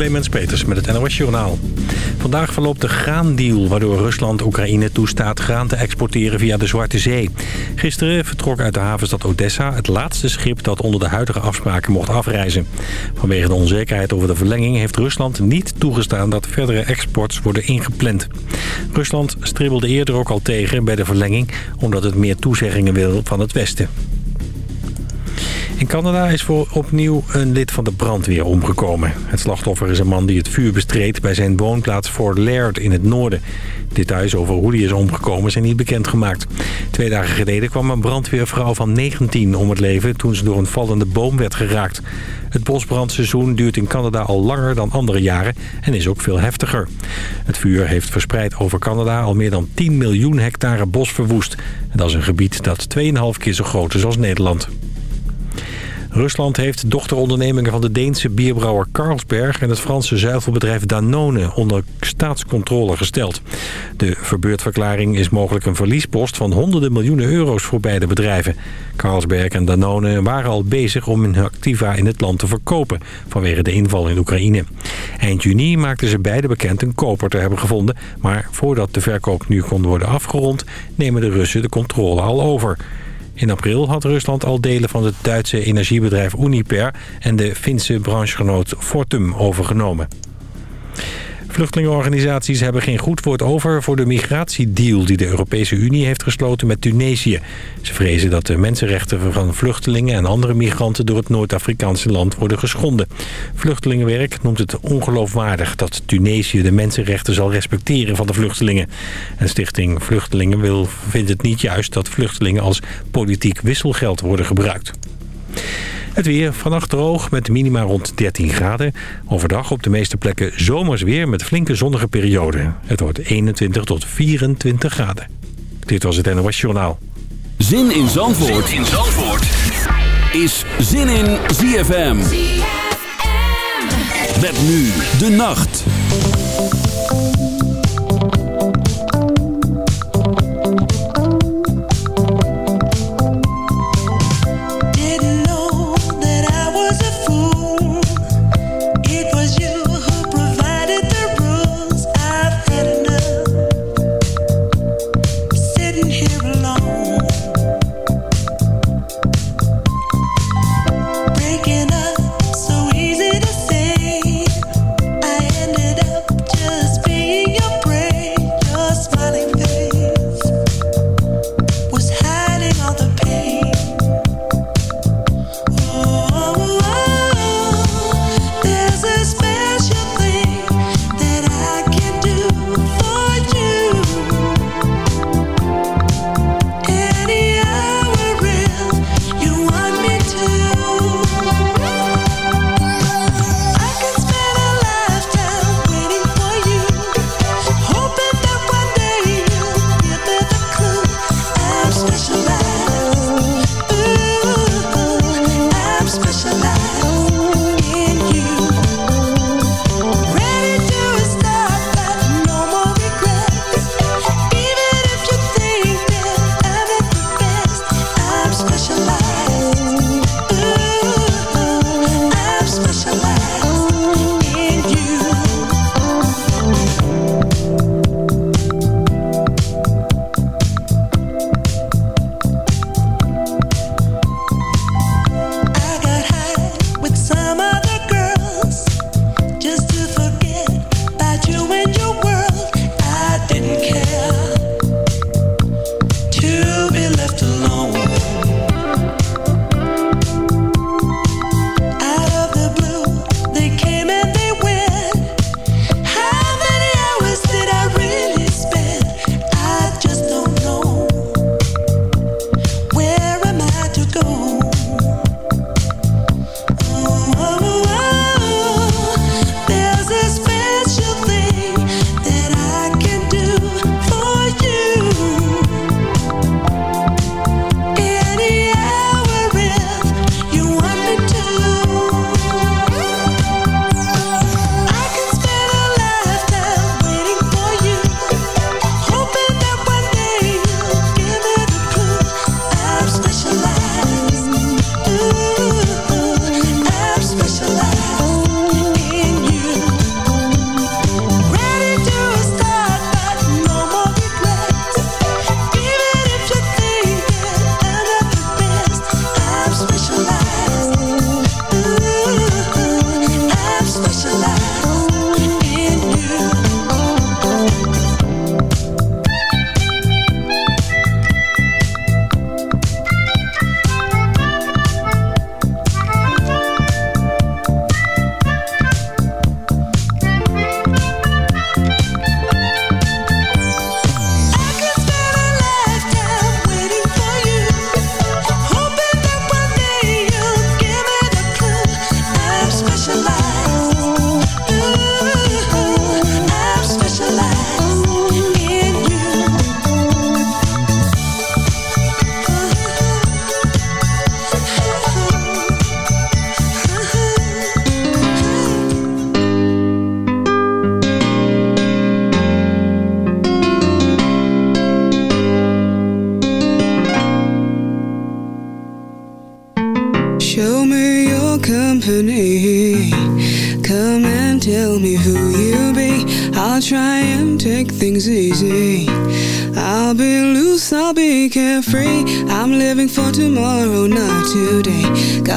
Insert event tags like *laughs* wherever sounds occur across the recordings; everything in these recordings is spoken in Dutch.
Clemens Peters met het NOS Journaal. Vandaag verloopt de graandeal waardoor Rusland Oekraïne toestaat graan te exporteren via de Zwarte Zee. Gisteren vertrok uit de havenstad Odessa het laatste schip dat onder de huidige afspraken mocht afreizen. Vanwege de onzekerheid over de verlenging heeft Rusland niet toegestaan dat verdere exports worden ingepland. Rusland stribbelde eerder ook al tegen bij de verlenging omdat het meer toezeggingen wil van het Westen. In Canada is voor opnieuw een lid van de brandweer omgekomen. Het slachtoffer is een man die het vuur bestreed bij zijn woonplaats Fort Laird in het noorden. Details over hoe die is omgekomen zijn niet bekendgemaakt. Twee dagen geleden kwam een brandweervrouw van 19 om het leven toen ze door een vallende boom werd geraakt. Het bosbrandseizoen duurt in Canada al langer dan andere jaren en is ook veel heftiger. Het vuur heeft verspreid over Canada al meer dan 10 miljoen hectare bos verwoest. dat is een gebied dat 2,5 keer zo groot is als Nederland. Rusland heeft dochterondernemingen van de Deense bierbrouwer Carlsberg... en het Franse zuivelbedrijf Danone onder staatscontrole gesteld. De verbeurdverklaring is mogelijk een verliespost van honderden miljoenen euro's voor beide bedrijven. Carlsberg en Danone waren al bezig om hun activa in het land te verkopen... vanwege de inval in Oekraïne. Eind juni maakten ze beide bekend een koper te hebben gevonden... maar voordat de verkoop nu kon worden afgerond... nemen de Russen de controle al over... In april had Rusland al delen van het Duitse energiebedrijf Uniper... en de Finse branchegenoot Fortum overgenomen. Vluchtelingenorganisaties hebben geen goed woord over voor de migratiedeal die de Europese Unie heeft gesloten met Tunesië. Ze vrezen dat de mensenrechten van vluchtelingen en andere migranten door het Noord-Afrikaanse land worden geschonden. Vluchtelingenwerk noemt het ongeloofwaardig dat Tunesië de mensenrechten zal respecteren van de vluchtelingen. En stichting Vluchtelingen wil, vindt het niet juist dat vluchtelingen als politiek wisselgeld worden gebruikt. Het weer vannacht droog met minima rond 13 graden. Overdag op de meeste plekken zomers weer met flinke zonnige perioden. Het wordt 21 tot 24 graden. Dit was het NOS Journaal. Zin in Zandvoort, zin in Zandvoort. is Zin in ZFM. ZFM. Met nu de nacht.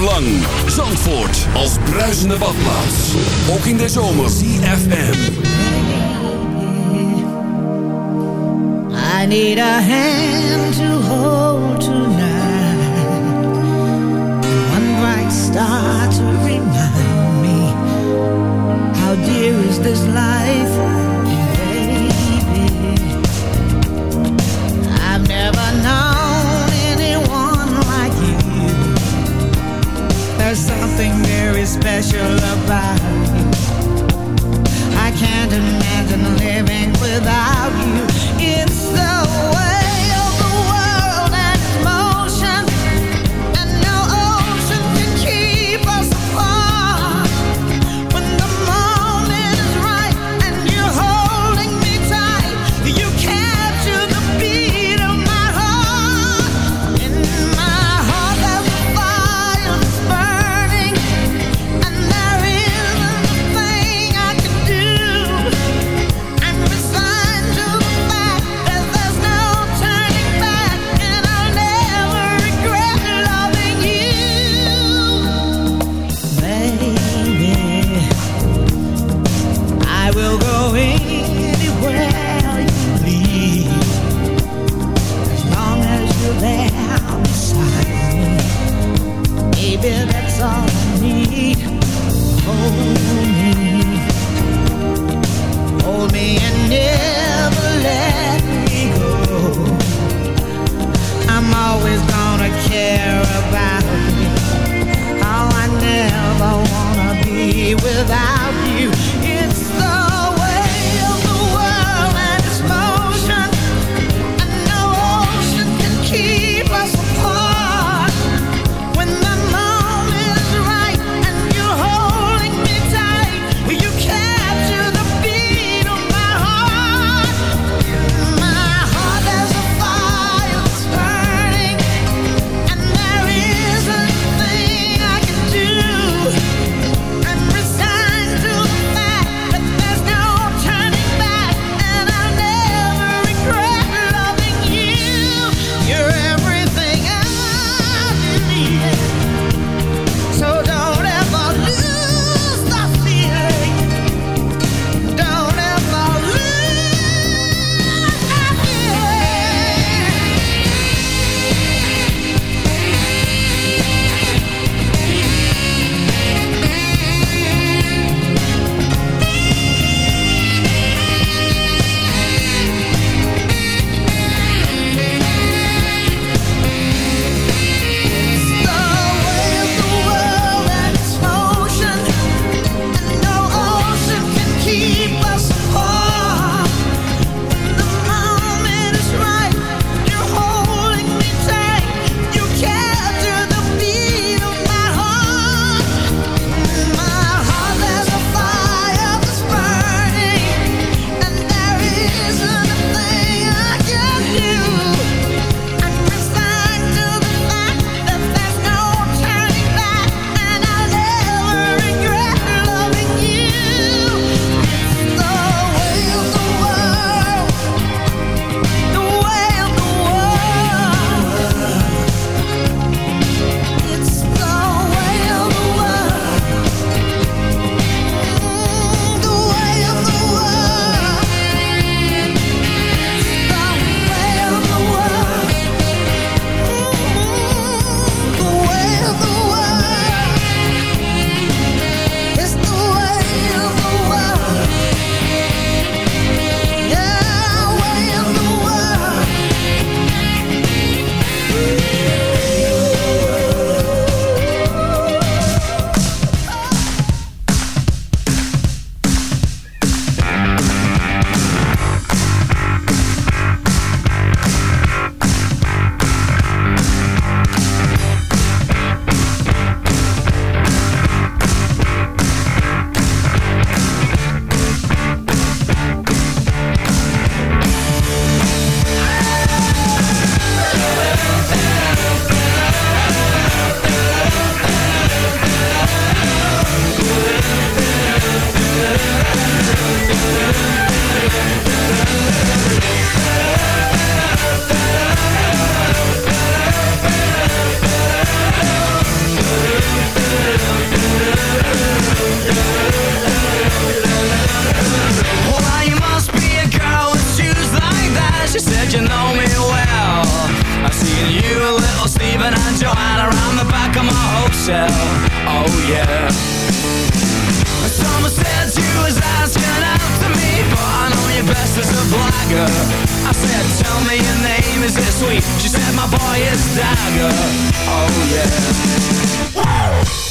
Lang. Zandvoort als bruisende badplaats. Ook in de zomer. CFM. I need a hand to hold tonight. One bright star to remind me how dear is this life, lullaby I can't imagine living without you know me well? I've seen you and little Stephen and Joanna Around the back of my hotel, oh yeah. Someone said you was asking out to me But I know you best as a blagger. I said tell me your name, is it sweet? She said my boy is Dagger, oh yeah. Whoa!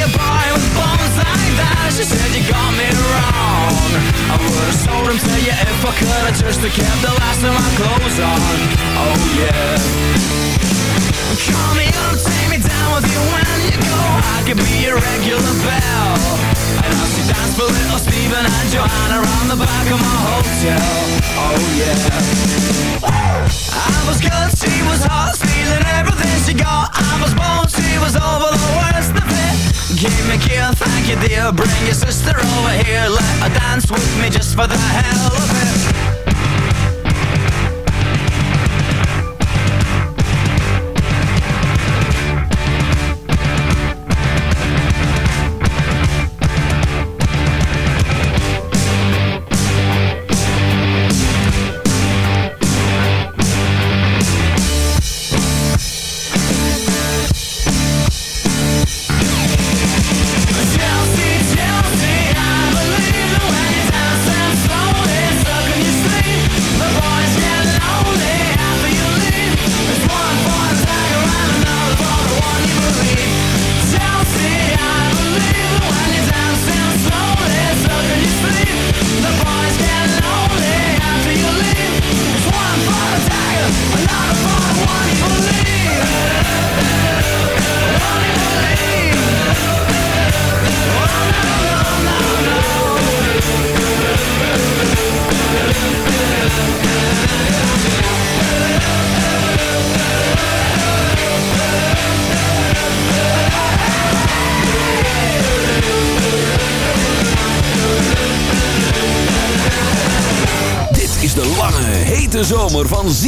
a boy with bones like that. She said you got me wrong. I would've sold him to you if I could. I just kept the last of my clothes on. Oh yeah. Call me up, take me down with you when you go. I could be your regular bell. And I'll see dance for little Steven and Joanna around the back of my hotel. Oh yeah. I was good, she was hot, stealing everything she got. I was bold, she was over the worst of it. Give me a kill, thank you dear. Bring your sister over here, let her dance with me just for the hell of it.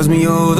tells me you're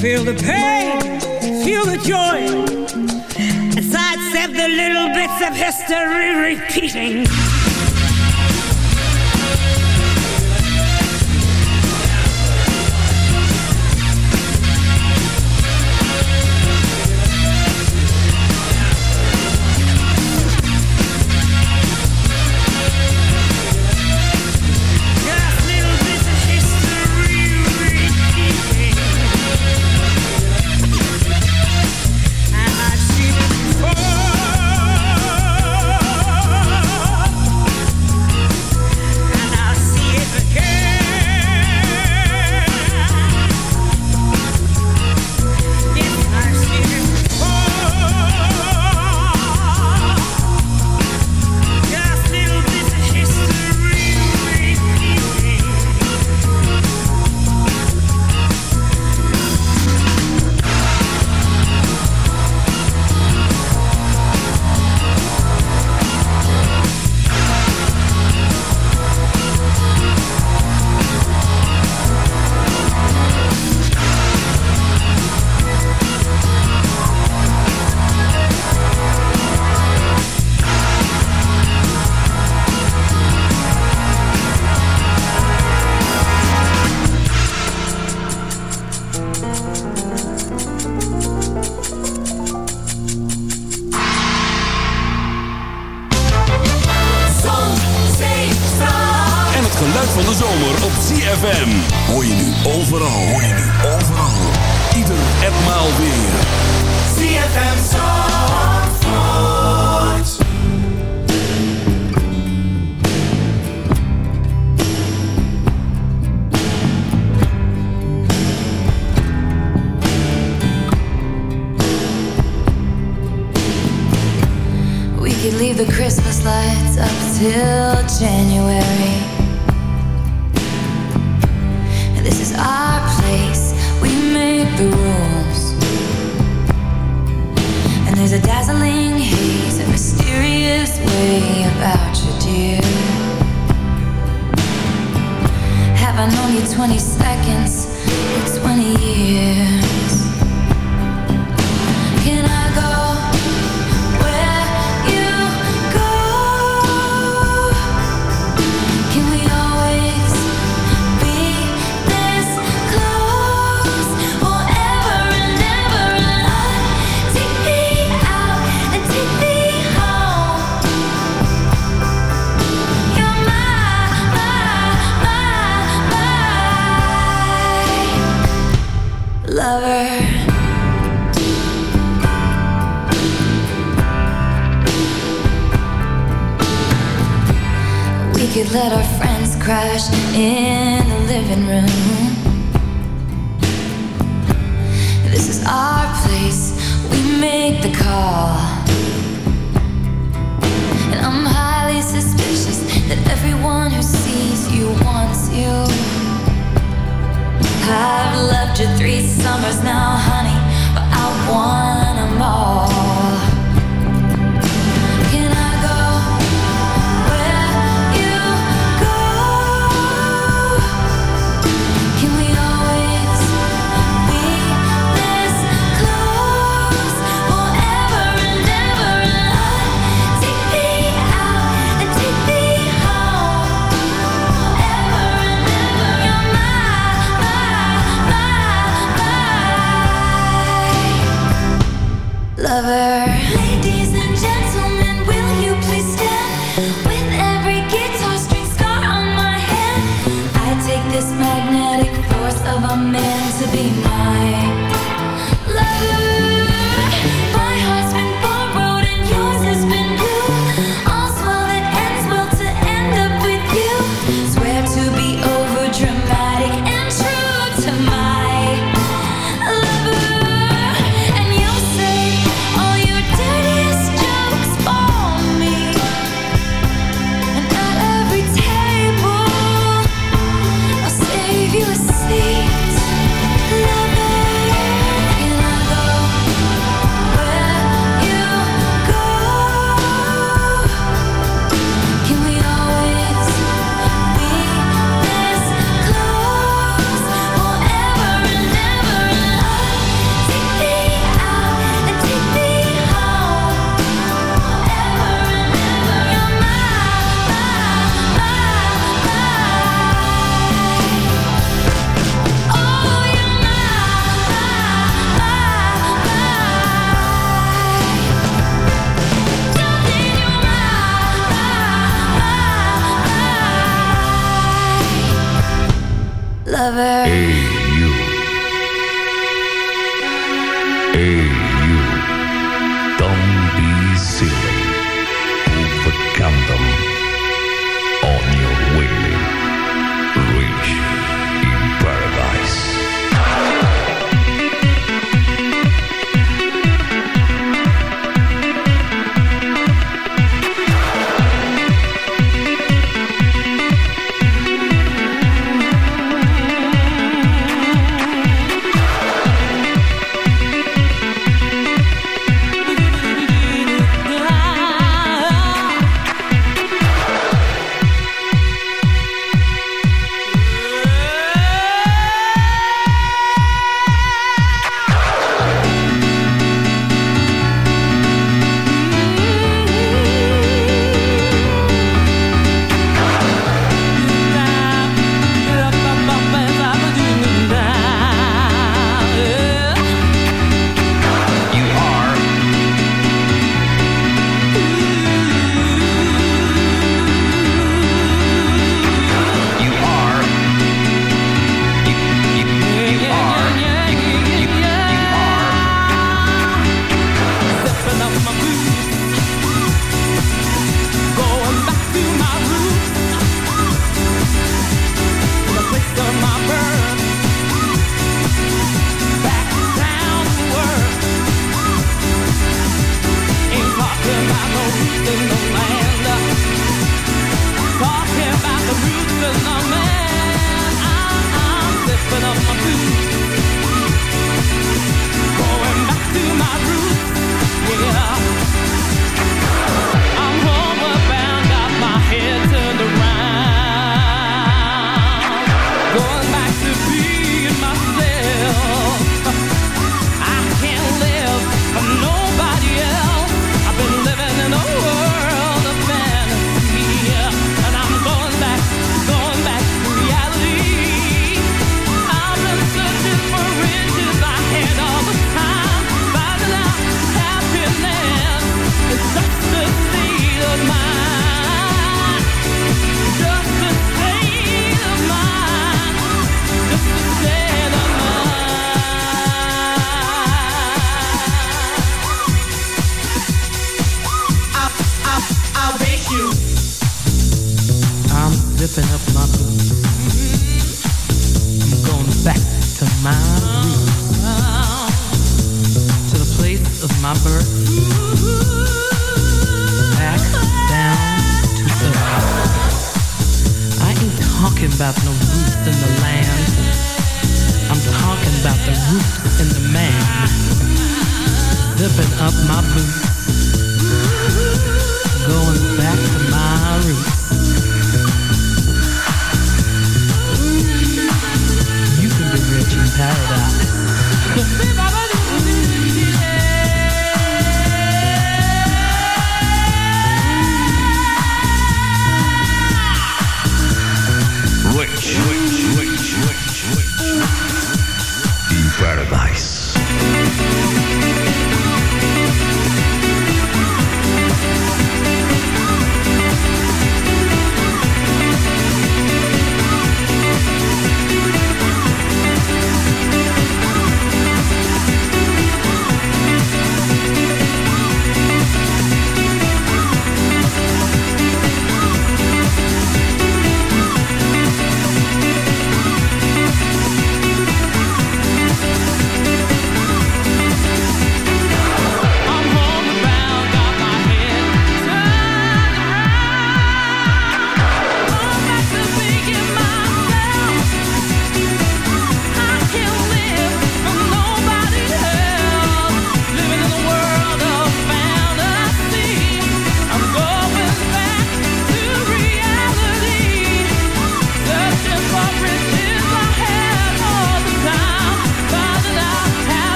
Feel the pain, feel the joy. As I said, the little bits of history repeating.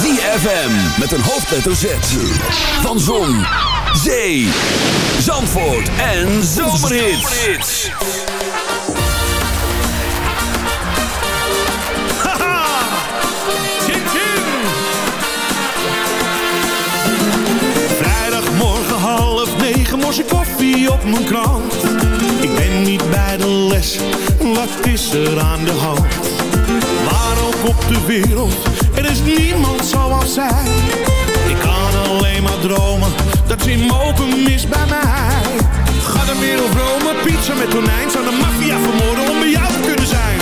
ZFM met een hoofdletter Z. Van Zon, Zee, Zandvoort en Zomerhits. *laughs* Vrijdagmorgen half negen, morse koffie op mijn krant. Ik ben niet bij de les, wat is er aan de hand? Waar ook op de wereld, er is niemand zoals zij. Ik kan alleen maar dromen, dat ze mogen is bij mij. Ga de wereld Rome, pizza met tonijn. Zou de maffia vermoorden om bij jou te kunnen zijn.